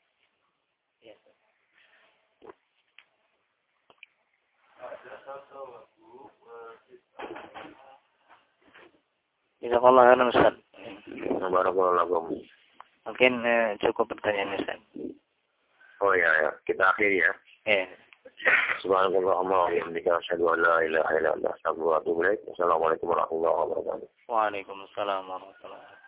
Jazakallah khairan Ustaz. Barakallahu Mungkin eh, cukup pertanyaan Ustaz. Oh ya, ya. kita akhiri ya. Iya. Wassalamualaikum warahmatullahi wabarakatuh. Waalaikumsalam warahmatullahi wabarakatuh.